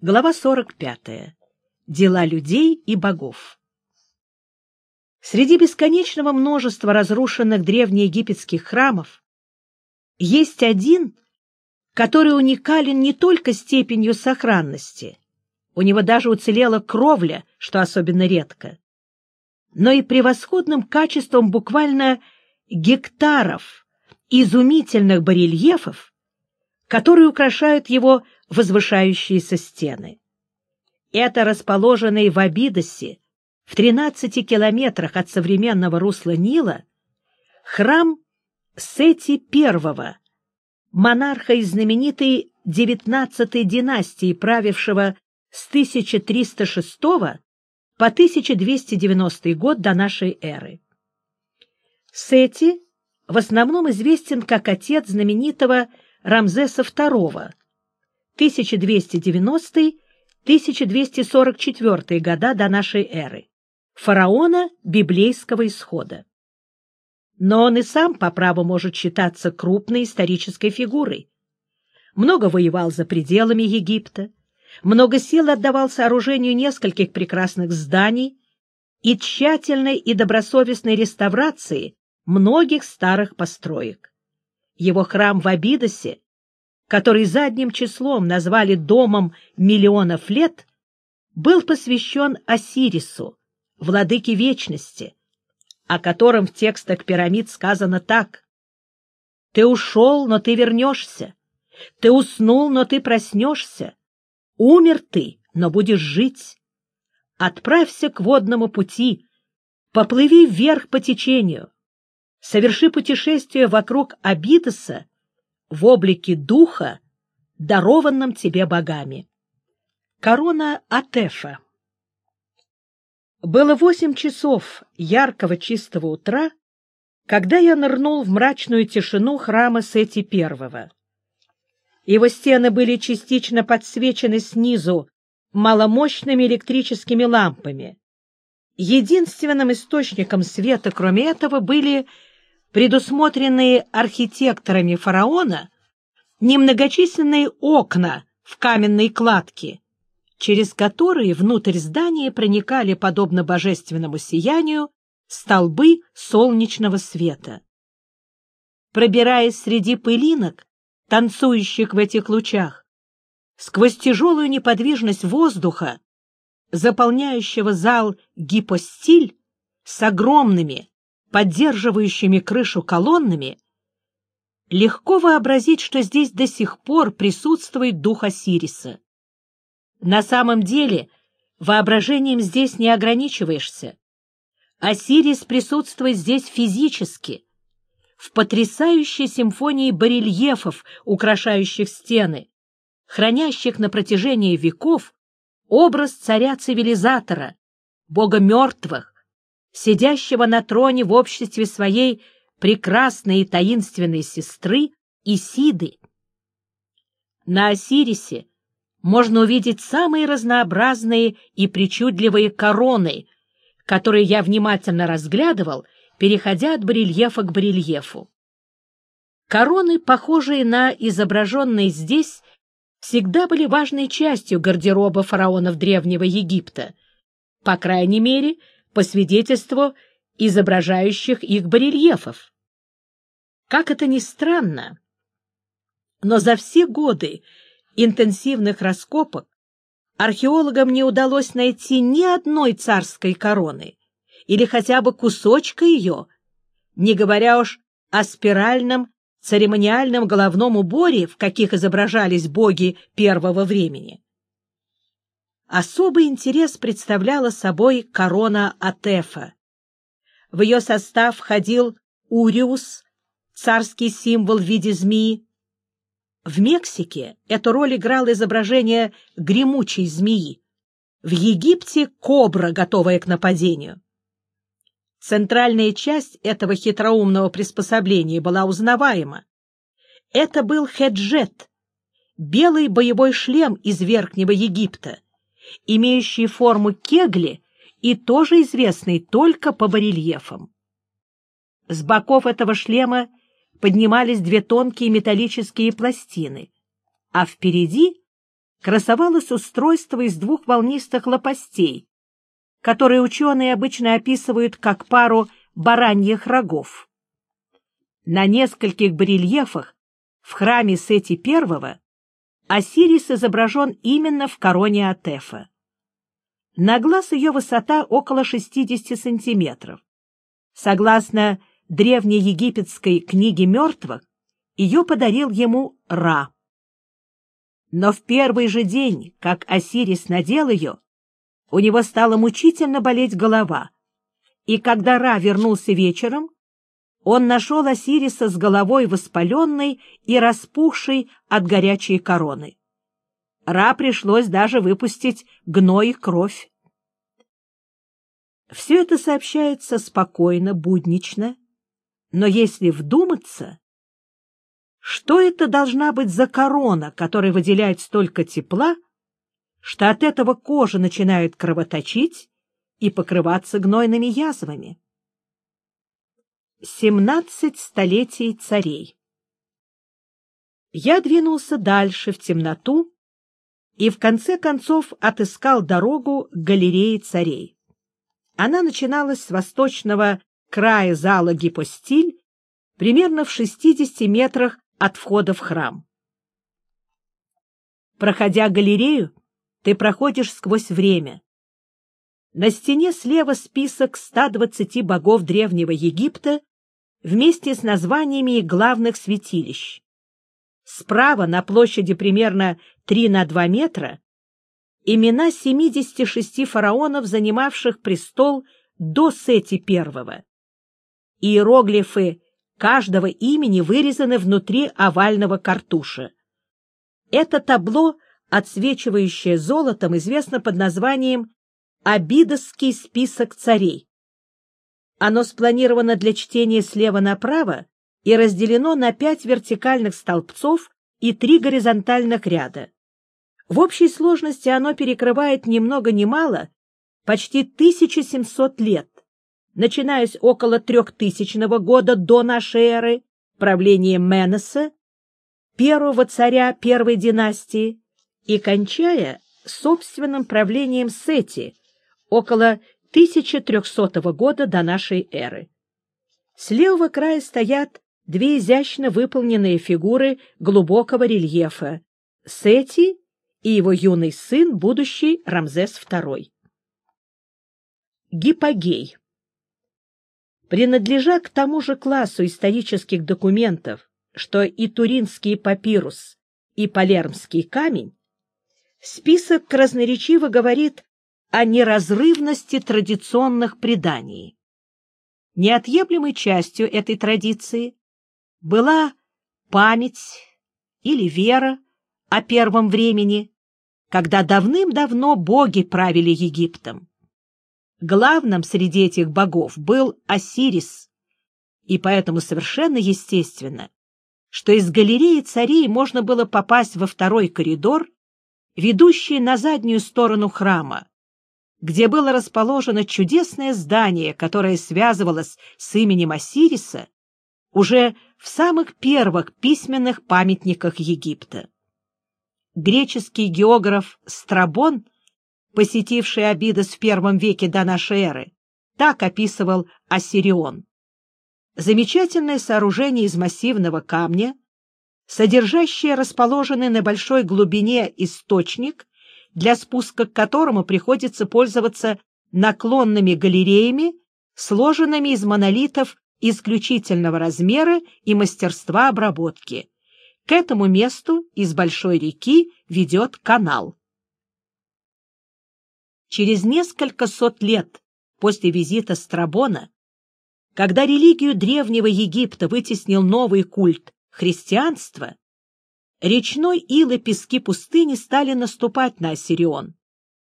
Глава 45. Дела людей и богов. Среди бесконечного множества разрушенных древнеегипетских храмов есть один, который уникален не только степенью сохранности, у него даже уцелела кровля, что особенно редко, но и превосходным качеством буквально гектаров изумительных барельефов, которые украшают его возвышающиеся стены. Это расположенный в Абидосе, в 13 километрах от современного русла Нила, храм Сети I, монарха из знаменитой XIX династии, правившего с 1306 по 1290 год до нашей эры. Сети в основном известен как отец знаменитого Рамзеса II, 1290-1244 года до нашей эры, фараона библейского исхода. Но он и сам по праву может считаться крупной исторической фигурой. Много воевал за пределами Египта, много сил отдавал сооружению нескольких прекрасных зданий и тщательной и добросовестной реставрации многих старых построек. Его храм в Абидосе который задним числом назвали «домом миллионов лет», был посвящен Осирису, владыке вечности, о котором в текстах пирамид сказано так. «Ты ушел, но ты вернешься. Ты уснул, но ты проснешься. Умер ты, но будешь жить. Отправься к водному пути, поплыви вверх по течению, соверши путешествие вокруг Абидоса в облике духа, дарованном тебе богами. Корона Атефа Было восемь часов яркого чистого утра, когда я нырнул в мрачную тишину храма Сети Первого. Его стены были частично подсвечены снизу маломощными электрическими лампами. Единственным источником света, кроме этого, были предусмотренные архитекторами фараона немногочисленные окна в каменной кладке, через которые внутрь здания проникали, подобно божественному сиянию, столбы солнечного света. Пробираясь среди пылинок, танцующих в этих лучах, сквозь тяжелую неподвижность воздуха, заполняющего зал гипостиль с огромными, поддерживающими крышу колоннами, легко вообразить, что здесь до сих пор присутствует дух Осириса. На самом деле воображением здесь не ограничиваешься. Осирис присутствует здесь физически, в потрясающей симфонии барельефов, украшающих стены, хранящих на протяжении веков образ царя-цивилизатора, бога мертвых, сидящего на троне в обществе своей прекрасной и таинственной сестры Исиды. На Осирисе можно увидеть самые разнообразные и причудливые короны, которые я внимательно разглядывал, переходя от барельефа к барельефу. Короны, похожие на изображенные здесь, всегда были важной частью гардероба фараонов Древнего Египта, по крайней мере, по свидетельству изображающих их барельефов. Как это ни странно, но за все годы интенсивных раскопок археологам не удалось найти ни одной царской короны или хотя бы кусочка ее, не говоря уж о спиральном церемониальном головном уборе, в каких изображались боги первого времени. Особый интерес представляла собой корона Атефа. В ее состав входил Уриус, царский символ в виде змеи. В Мексике эту роль играло изображение гремучей змеи. В Египте — кобра, готовая к нападению. Центральная часть этого хитроумного приспособления была узнаваема. Это был хеджет, белый боевой шлем из Верхнего Египта, имеющий форму кегли и тоже известный только по барельефам. С боков этого шлема поднимались две тонкие металлические пластины, а впереди красовалось устройство из двух волнистых лопастей, которые ученые обычно описывают как пару бараньих рогов. На нескольких барельефах в храме Сети I Осирис изображен именно в короне Атефа. На глаз ее высота около 60 сантиметров. Согласно древней египетской книге мертвых, ее подарил ему Ра. Но в первый же день, как Осирис надел ее, у него стала мучительно болеть голова, и когда Ра вернулся вечером, он нашел Осириса с головой воспаленной и распухшей от горячей короны. Ра пришлось даже выпустить гной и кровь. Все это сообщается спокойно, буднично, но если вдуматься, что это должна быть за корона, которая выделяет столько тепла, что от этого кожа начинает кровоточить и покрываться гнойными язвами? Семнадцать столетий царей Я двинулся дальше в темноту и в конце концов отыскал дорогу к галерее царей. Она начиналась с восточного края зала Гипостиль, примерно в 60 метрах от входа в храм. Проходя галерею, ты проходишь сквозь время. На стене слева список 120 богов Древнего Египта вместе с названиями главных святилищ. Справа, на площади примерно 3 на 2 метра, имена 76 фараонов, занимавших престол до Сети I. Иероглифы каждого имени вырезаны внутри овального картуша. Это табло, отсвечивающее золотом, известно под названием «Абидосский список царей». Оно спланировано для чтения слева направо и разделено на пять вертикальных столбцов и три горизонтальных ряда. В общей сложности оно перекрывает ни много ни мало почти 1700 лет, начиная с около 3000 года до нашей эры, правления Менеса, первого царя первой династии, и кончая собственным правлением Сети, около 1300 года до нашей эры. С левого края стоят две изящно выполненные фигуры глубокого рельефа — Сети и его юный сын, будущий Рамзес II. Гипогей Принадлежа к тому же классу исторических документов, что и Туринский папирус, и Палермский камень, список красноречиво говорит о неразрывности традиционных преданий. Неотъемлемой частью этой традиции была память или вера о первом времени, когда давным-давно боги правили Египтом. Главным среди этих богов был Осирис, и поэтому совершенно естественно, что из галереи царей можно было попасть во второй коридор, ведущий на заднюю сторону храма, где было расположено чудесное здание, которое связывалось с именем Осириса уже в самых первых письменных памятниках Египта. Греческий географ Страбон — посетивший Абидос в первом веке до нашей эры. Так описывал Ассирион. Замечательное сооружение из массивного камня, содержащее расположенный на большой глубине источник, для спуска к которому приходится пользоваться наклонными галереями, сложенными из монолитов исключительного размера и мастерства обработки. К этому месту из большой реки ведет канал. Через несколько сот лет после визита Страбона, когда религию древнего Египта вытеснил новый культ христианства, речной ил и пески пустыни стали наступать на Осирион,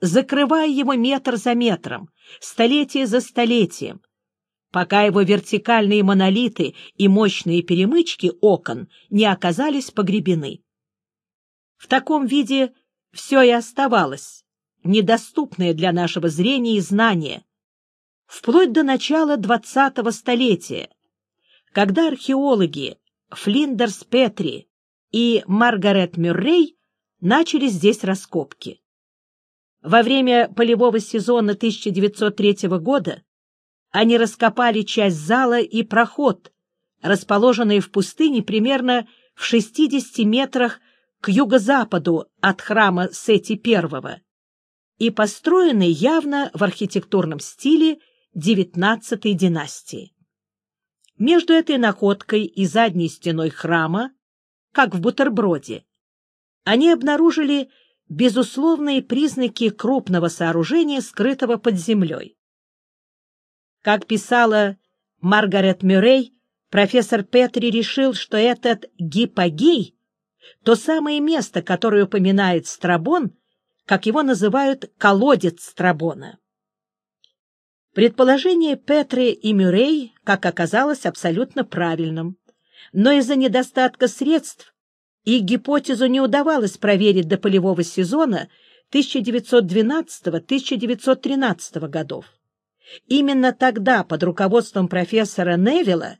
закрывая его метр за метром, столетие за столетием, пока его вертикальные монолиты и мощные перемычки окон не оказались погребены. В таком виде все и оставалось недоступное для нашего зрения и знания, вплоть до начала XX столетия, когда археологи Флиндерс Петри и Маргарет Мюррей начали здесь раскопки. Во время полевого сезона 1903 года они раскопали часть зала и проход, расположенные в пустыне примерно в 60 метрах к юго-западу от храма Сети I и построенный явно в архитектурном стиле XIX династии. Между этой находкой и задней стеной храма, как в бутерброде, они обнаружили безусловные признаки крупного сооружения, скрытого под землей. Как писала Маргарет Мюррей, профессор Петри решил, что этот гипогей — то самое место, которое упоминает Страбон, как его называют «колодец Страбона». Предположение Петри и Мюррей, как оказалось, абсолютно правильным, но из-за недостатка средств их гипотезу не удавалось проверить до полевого сезона 1912-1913 годов. Именно тогда под руководством профессора Невилла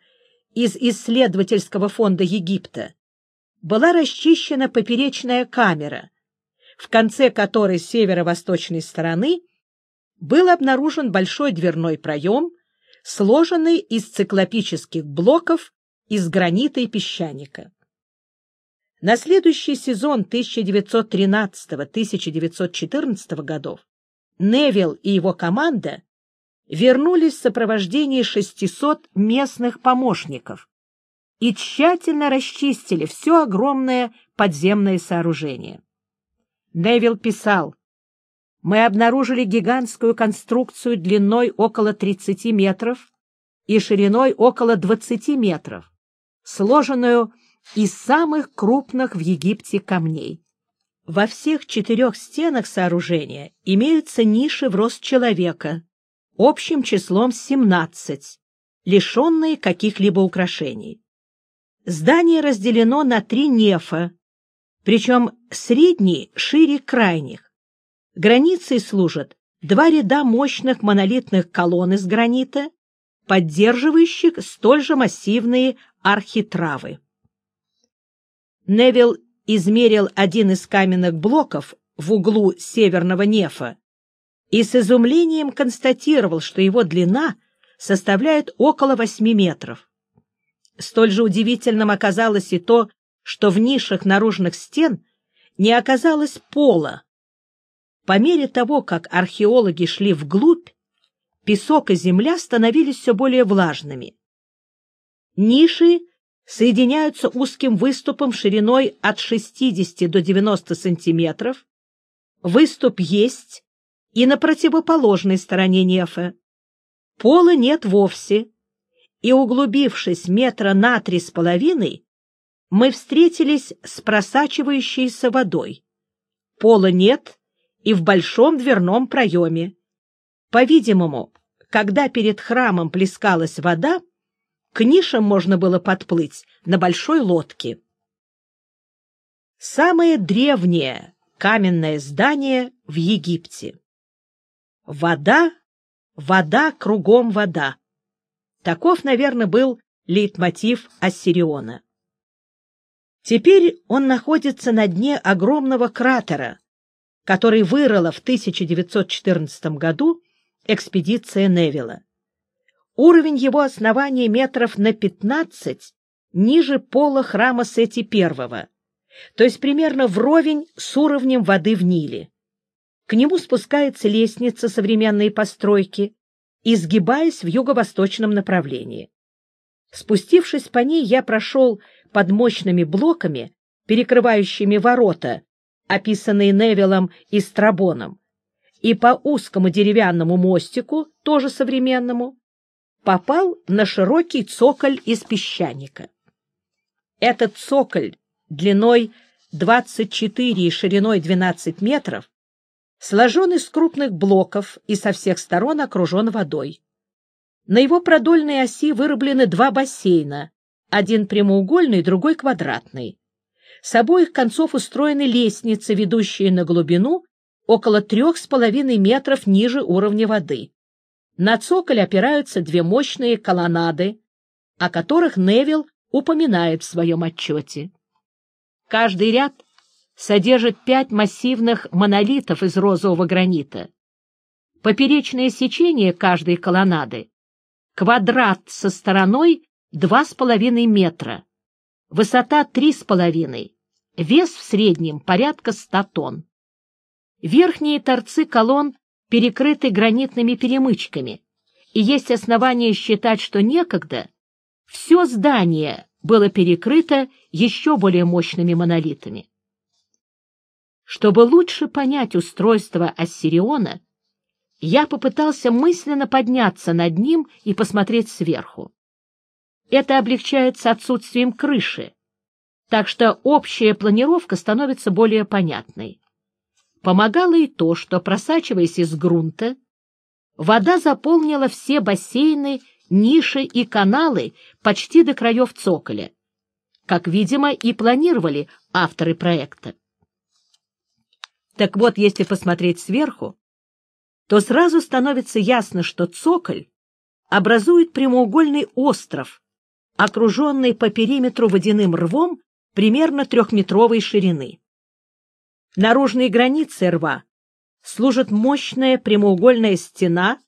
из исследовательского фонда Египта была расчищена поперечная камера, в конце которой с северо-восточной стороны был обнаружен большой дверной проем, сложенный из циклопических блоков из гранита и песчаника. На следующий сезон 1913-1914 годов Невилл и его команда вернулись в сопровождении 600 местных помощников и тщательно расчистили все огромное подземное сооружение. Невилл писал, мы обнаружили гигантскую конструкцию длиной около 30 метров и шириной около 20 метров, сложенную из самых крупных в Египте камней. Во всех четырех стенах сооружения имеются ниши в рост человека, общим числом 17, лишенные каких-либо украшений. Здание разделено на три нефа, причем средний шире крайних. Границей служат два ряда мощных монолитных колонн из гранита, поддерживающих столь же массивные архитравы. Невилл измерил один из каменных блоков в углу северного нефа и с изумлением констатировал, что его длина составляет около восьми метров. Столь же удивительным оказалось и то, что в нишах наружных стен не оказалось пола, по мере того, как археологи шли вглубь, песок и земля становились все более влажными. Ниши соединяются узким выступом шириной от 60 до 90 сантиметров. Выступ есть и на противоположной стороне нефа. Пола нет вовсе, и, углубившись метра на три с половиной, мы встретились с просачивающейся водой. Пола нет, и в большом дверном проеме. По-видимому, когда перед храмом плескалась вода, к нишам можно было подплыть на большой лодке. Самое древнее каменное здание в Египте. Вода, вода, кругом вода. Таков, наверное, был лейтмотив Ассириона. Теперь он находится на дне огромного кратера, который вырыла в 1914 году экспедиция Невилла. Уровень его основания метров на 15 ниже пола храма Сети I, то есть примерно вровень с уровнем воды в Ниле. К нему спускается лестница современной постройки, изгибаясь в юго-восточном направлении. Спустившись по ней, я прошел под мощными блоками, перекрывающими ворота, описанные Невиллом и Страбоном, и по узкому деревянному мостику, тоже современному, попал на широкий цоколь из песчаника. Этот цоколь длиной 24 и шириной 12 метров сложен из крупных блоков и со всех сторон окружен водой. На его продольной оси вырублены два бассейна, один прямоугольный, другой квадратный. С обоих концов устроены лестницы, ведущие на глубину около трех с половиной метров ниже уровня воды. На цоколь опираются две мощные колоннады, о которых Невилл упоминает в своем отчете. Каждый ряд содержит пять массивных монолитов из розового гранита. Поперечное сечение каждой колоннады — квадрат со стороной 2,5 метра, высота 3,5, вес в среднем порядка 100 тонн. Верхние торцы колонн перекрыты гранитными перемычками, и есть основания считать, что некогда все здание было перекрыто еще более мощными монолитами. Чтобы лучше понять устройство Ассириона, я попытался мысленно подняться над ним и посмотреть сверху. Это облегчается отсутствием крыши, так что общая планировка становится более понятной. Помогало и то, что, просачиваясь из грунта, вода заполнила все бассейны, ниши и каналы почти до краев цоколя, как, видимо, и планировали авторы проекта. Так вот, если посмотреть сверху, то сразу становится ясно, что цоколь образует прямоугольный остров, окруженный по периметру водяным рвом примерно трехметровой ширины. Наружной границей рва служит мощная прямоугольная стена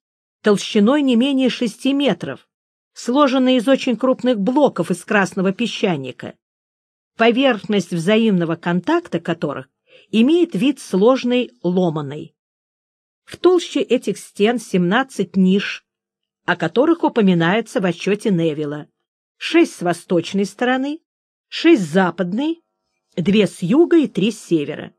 толщиной не менее шести метров, сложенная из очень крупных блоков из красного песчаника, поверхность взаимного контакта которых имеет вид сложной ломаной. В толще этих стен 17 ниш, о которых упоминается в отчете Невилла, 6 с восточной стороны, 6 с западной, 2 с юга и 3 с севера.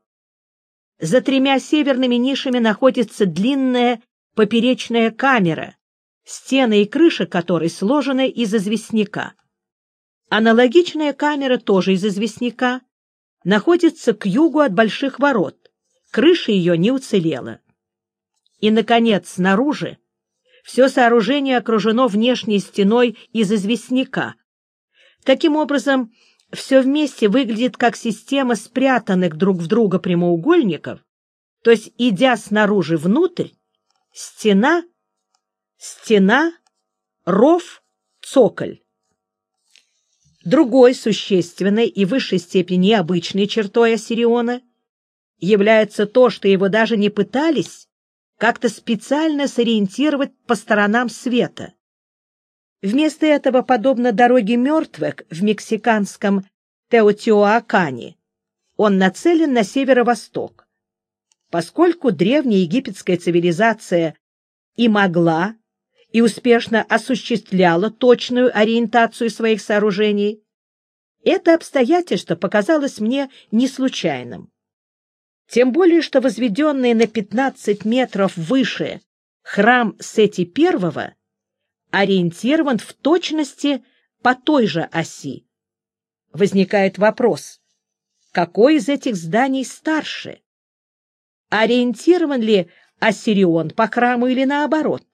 За тремя северными нишами находится длинная поперечная камера, стены и крыша которой сложены из известняка. Аналогичная камера тоже из известняка, находится к югу от Больших ворот. Крыша ее не уцелела. И, наконец, снаружи все сооружение окружено внешней стеной из известняка. Таким образом, все вместе выглядит как система спрятанных друг в друга прямоугольников, то есть, идя снаружи внутрь, стена, стена, ров, цоколь. Другой существенной и высшей степени необычной чертой Осириона является то, что его даже не пытались как-то специально сориентировать по сторонам света. Вместо этого, подобно дороге мертвых в мексиканском Теотиоакане, он нацелен на северо-восток. Поскольку древняя египетская цивилизация и могла и успешно осуществляла точную ориентацию своих сооружений, это обстоятельство показалось мне не случайным. Тем более, что возведенный на 15 метров выше храм Сети I ориентирован в точности по той же оси. Возникает вопрос, какой из этих зданий старше? Ориентирован ли Ассирион по храму или наоборот?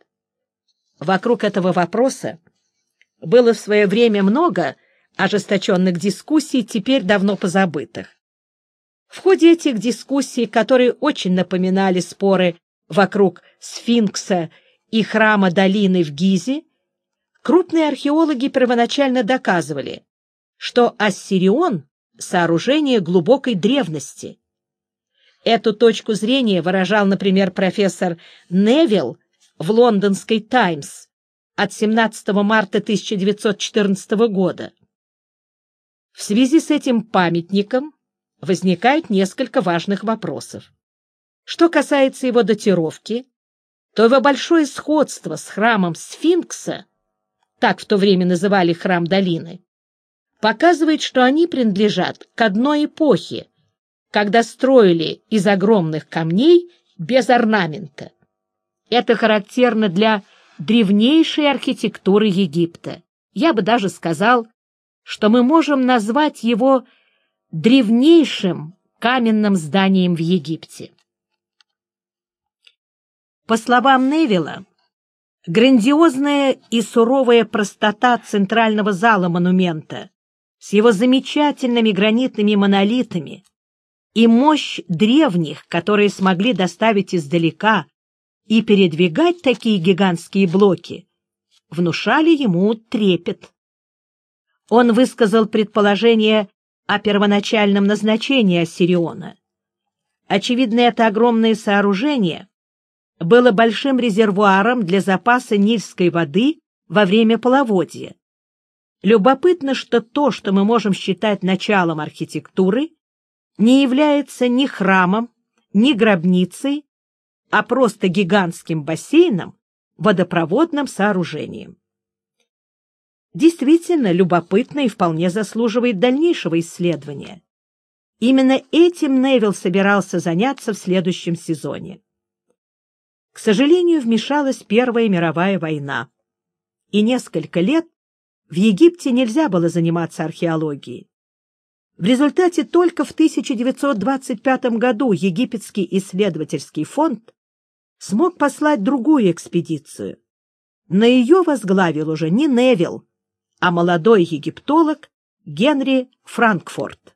Вокруг этого вопроса было в свое время много ожесточенных дискуссий, теперь давно позабытых. В ходе этих дискуссий, которые очень напоминали споры вокруг сфинкса и храма долины в Гизе, крупные археологи первоначально доказывали, что Ассирион — сооружение глубокой древности. Эту точку зрения выражал, например, профессор Невилл в лондонской «Таймс» от 17 марта 1914 года. В связи с этим памятником возникает несколько важных вопросов. Что касается его датировки, то его большое сходство с храмом Сфинкса, так в то время называли храм долины, показывает, что они принадлежат к одной эпохе, когда строили из огромных камней без орнамента. Это характерно для древнейшей архитектуры Египта. Я бы даже сказал, что мы можем назвать его древнейшим каменным зданием в Египте. По словам Невилла, грандиозная и суровая простота центрального зала монумента с его замечательными гранитными монолитами и мощь древних, которые смогли доставить издалека и передвигать такие гигантские блоки внушали ему трепет. Он высказал предположение о первоначальном назначении Ассириона. Очевидно, это огромное сооружение было большим резервуаром для запаса нильской воды во время половодья. Любопытно, что то, что мы можем считать началом архитектуры, не является ни храмом, ни гробницей, а просто гигантским бассейном, водопроводным сооружением. Действительно любопытно и вполне заслуживает дальнейшего исследования. Именно этим Невилл собирался заняться в следующем сезоне. К сожалению, вмешалась Первая мировая война, и несколько лет в Египте нельзя было заниматься археологией. В результате только в 1925 году Египетский исследовательский фонд смог послать другую экспедицию. На ее возглавил уже не Невилл, а молодой египтолог Генри Франкфорт.